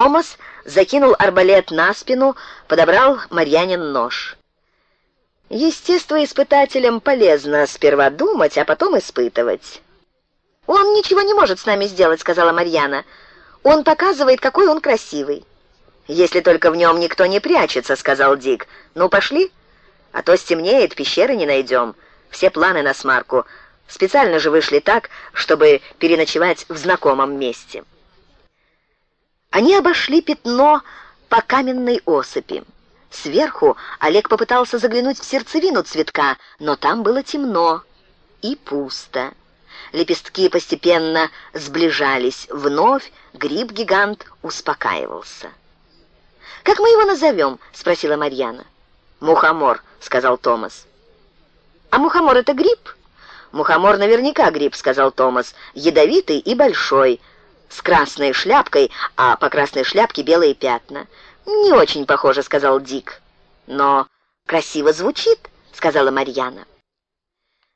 Томас закинул арбалет на спину, подобрал Марьянин нож. Естествоиспытателям полезно сперва думать, а потом испытывать. «Он ничего не может с нами сделать», — сказала Марьяна. «Он показывает, какой он красивый». «Если только в нем никто не прячется», — сказал Дик. «Ну, пошли, а то стемнеет, пещеры не найдем. Все планы на смарку. Специально же вышли так, чтобы переночевать в знакомом месте». Они обошли пятно по каменной осыпи. Сверху Олег попытался заглянуть в сердцевину цветка, но там было темно и пусто. Лепестки постепенно сближались. Вновь гриб-гигант успокаивался. «Как мы его назовем?» — спросила Марьяна. «Мухомор», — сказал Томас. «А мухомор — это гриб?» «Мухомор наверняка гриб», — сказал Томас. «Ядовитый и большой» с красной шляпкой, а по красной шляпке белые пятна. «Не очень похоже», — сказал Дик. «Но красиво звучит», — сказала Марьяна.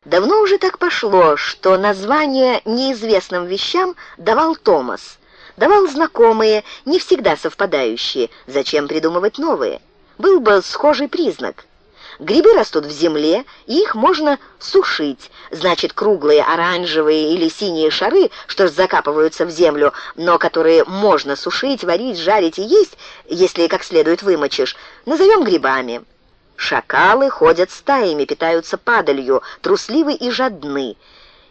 Давно уже так пошло, что название неизвестным вещам давал Томас. Давал знакомые, не всегда совпадающие. Зачем придумывать новые? Был бы схожий признак — Грибы растут в земле, и их можно сушить. Значит, круглые оранжевые или синие шары, что закапываются в землю, но которые можно сушить, варить, жарить и есть, если как следует вымочишь, назовем грибами. Шакалы ходят стаями, питаются падалью, трусливы и жадны.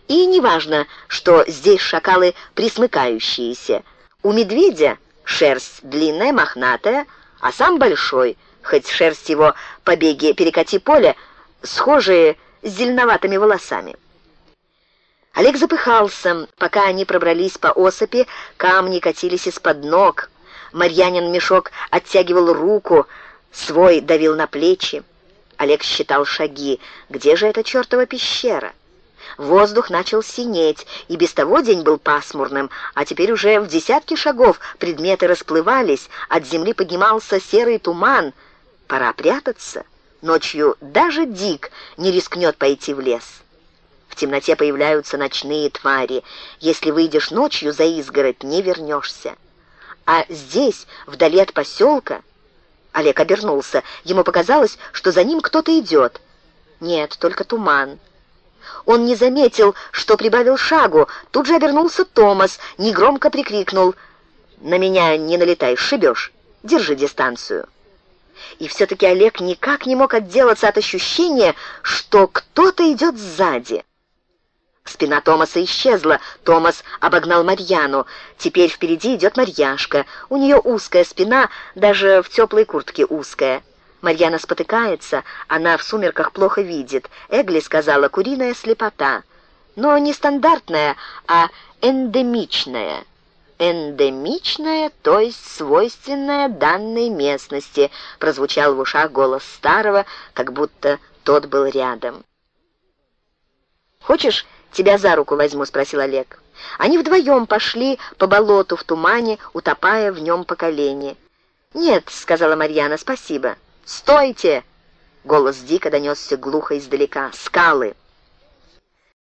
И неважно, что здесь шакалы присмыкающиеся. У медведя шерсть длинная, мохнатая, а сам большой – хоть шерсть его побеги перекати поле, схожие с зеленоватыми волосами. Олег запыхался, пока они пробрались по осыпи, камни катились из-под ног. Марьянин мешок оттягивал руку, свой давил на плечи. Олег считал шаги. Где же эта чертова пещера? Воздух начал синеть, и без того день был пасмурным, а теперь уже в десятки шагов предметы расплывались, от земли поднимался серый туман — Пора прятаться. Ночью даже Дик не рискнет пойти в лес. В темноте появляются ночные твари. Если выйдешь ночью за изгородь, не вернешься. А здесь, вдали от поселка... Олег обернулся. Ему показалось, что за ним кто-то идет. Нет, только туман. Он не заметил, что прибавил шагу. Тут же обернулся Томас, негромко прикрикнул. «На меня не налетай, шибешь. Держи дистанцию». И все-таки Олег никак не мог отделаться от ощущения, что кто-то идет сзади. Спина Томаса исчезла. Томас обогнал Марьяну. Теперь впереди идет Марьяшка. У нее узкая спина, даже в теплой куртке узкая. Марьяна спотыкается, она в сумерках плохо видит. Эгли сказала «куриная слепота». Но не стандартная, а эндемичная эндемичная, то есть свойственная данной местности», прозвучал в ушах голос старого, как будто тот был рядом. «Хочешь, тебя за руку возьму?» — спросил Олег. Они вдвоем пошли по болоту в тумане, утопая в нем по колени. «Нет», — сказала Марьяна, — «спасибо». «Стойте!» — голос Дика донесся глухо издалека. «Скалы!»